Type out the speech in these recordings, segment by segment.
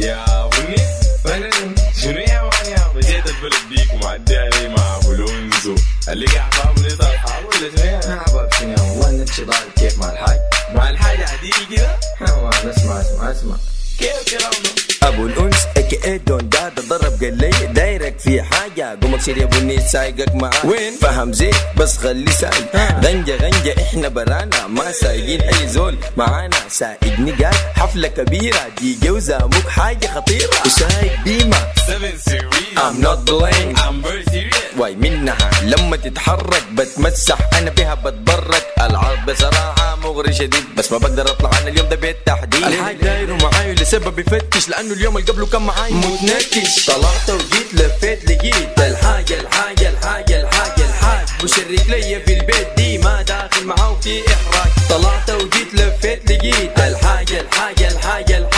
يا بني فعلا شنو يا مان يا بجيت البلد ديك ومعدي علي مع أبو لونزو. اللي قاعد بابا لسه اصحابه ولا شنو يا احباب شنو يا والله نمشي ضارب كيف مع الحاج؟ مع الحاجة عديل كده؟ ما نسمع اسمع اسمع كيف كلامه؟ أبو الانس اكي اي دون داد ضرب قال لي دايرك في حاجة. قومك سير يا بني سايقك معاه وين؟ فهم زين بس خلي سايق. غنجة غنجة إحنا برانا ما سايقين أي زول. معانا سايقني قال حفلة كبيرة. دي جوزة مو حاجة خطيرة. وسايق ديما 7 series. I'm not playing تتحرك بتمسح أنا بها بتبرك. العرض بصراحة مغري شديد بس ما بقدر أطلع عن اليوم ده بالتحديد الحاج دايره معاي لسبب يفتش لأنه اليوم اللي قبله كان معاي. متنكش طلعت وجيت لفيت لقيت. الحاجة الحاجة الحاجة الحاجة الحاج. مشرك ليا في البيت دي ما داخل معاه في إحراج. طلعت وجيت لفيت لقيت. الحاجة الحاجة الحاجة الحاجة. الحاج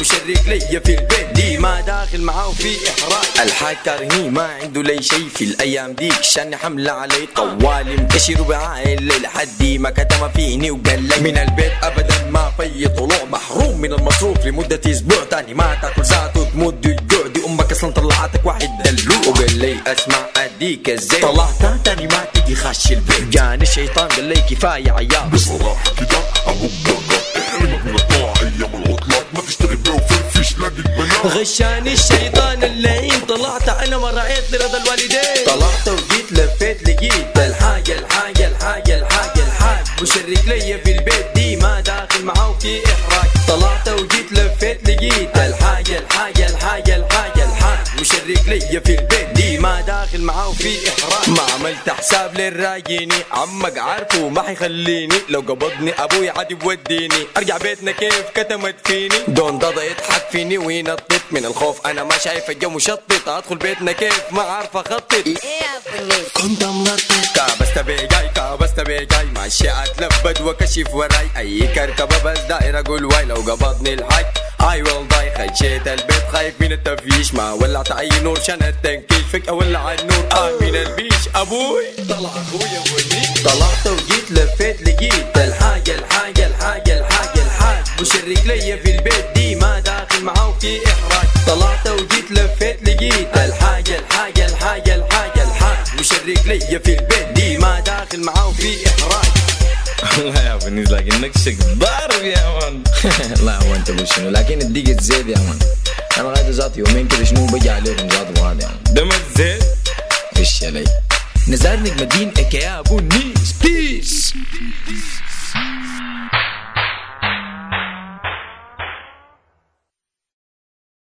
مشرك ليا في البيت. دي ما داخل معاه في إحراج. الحاج كارهني ما عنده لي شيء في الأيام ديك. شان حملة علي طوالي مكشر بعائل لحد ما كتم فيني وقال لي من البيت ابدا ما في طلوع محروم من المصروف لمدة أسبوع. تاني ما تأكل ذاته تمد الجوع. دي أمك أصلا طلعتك واحد دلوع. وقال لي أسمع أديك الزين. طلعت تاني ما تجي خش البيت. جاني الشيطان قال لي كفاية عيال بصراحة كده أبوك غشاني الشيطان اللعين طلعت أنا ما رأيت لرضا الوالدين. طلعت وجيت لفيت لقيت الحاجة الحاجة الحاجة الحاجة الحاج مشرك ليا في البيت دي ما داخل معاه في إحراج. طلعت وجيت لفيت لقيت الحاجة الحاجة الحاجة الحاجة الحاج مشرك ليا في البيت داخل معاه في إحراج. ما عملت حساب للراجيني. عمك عارفه ما حيخليني. لو قبضني أبوي عادي بوديني أرجع بيتنا كيف كتمت فيني. دون ضد يضحك فيني وينطط. من الخوف أنا ما شايف الجو مشطط. أدخل بيتنا كيف ما عارف أخطط. كنت ملطط. كابست بيجاي كابست بيجاي. ماشي اتلبد وكشف وراي. أي كركبة بس داير أقول واي. لو قبضني الحاج اي داي خشيت البيت خايف من التفيش. ما ولعت أي نور شان التنكيش فجأة ولع النور آه من البيش. أبوي. طلع اخويا بني طلعت وجيت لفيت لقيت الحاجة الحاجة الحاجة الحاجة الحاج. مشرك ليا في البيت دي ما داخل معاه في إحراج. طلعت وجيت لفيت لقيت الحاجة الحاجة الحاجة الحاجة الحاج. مشرك ليا في البيت. والله يا بنيز لكنك شك ضارب يا مان لا هو انت مش شنو لكن الدقيقة زيد يا مان. أنا لغاية ذات يومين كده شنو بجي عليكم ذات وهذا يا مان دم الزيت؟ إيش علي نزار نجم الدين اكيا أبو نيس بيس.